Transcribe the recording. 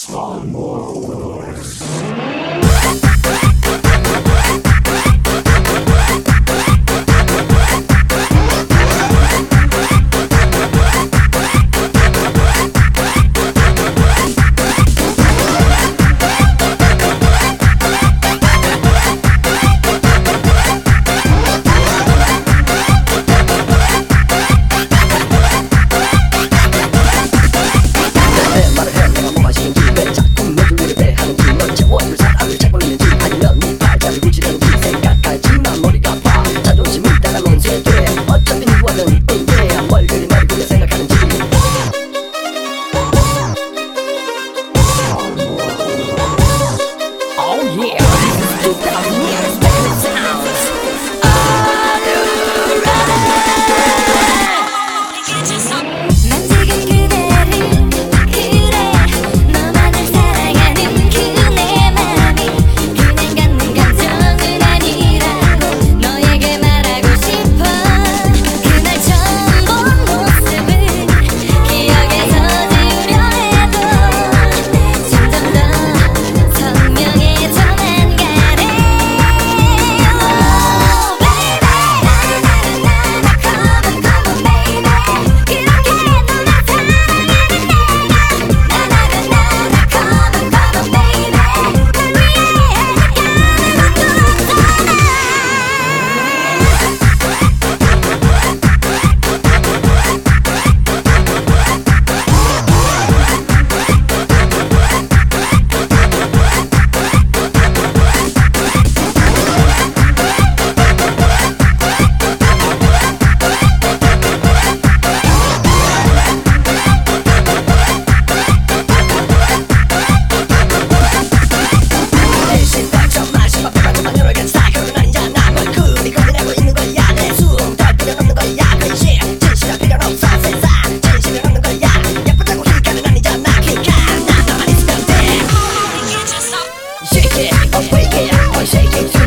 Spawn more overlords. Yeah. up, wake it I'm it.